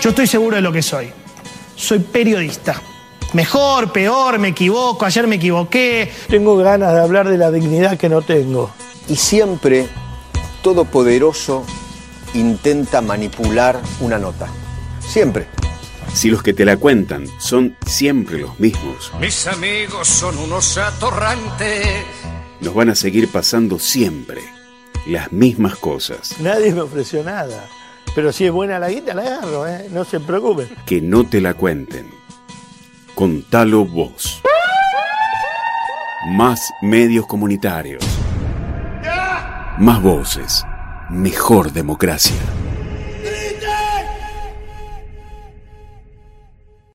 Yo estoy seguro de lo que soy. Soy periodista. Mejor, peor, me equivoco, ayer me equivoqué. Tengo ganas de hablar de la dignidad que no tengo. Y siempre, Todopoderoso intenta manipular una nota. Siempre. Si los que te la cuentan son siempre los mismos, Mis amigos son unos atorrantes. nos van a seguir pasando siempre las mismas cosas. Nadie me ofreció nada. Pero si es buena la guita, la agarro, ¿eh? No se preocupen. Que no te la cuenten. Contalo vos. Más medios comunitarios. Más voces. Mejor democracia.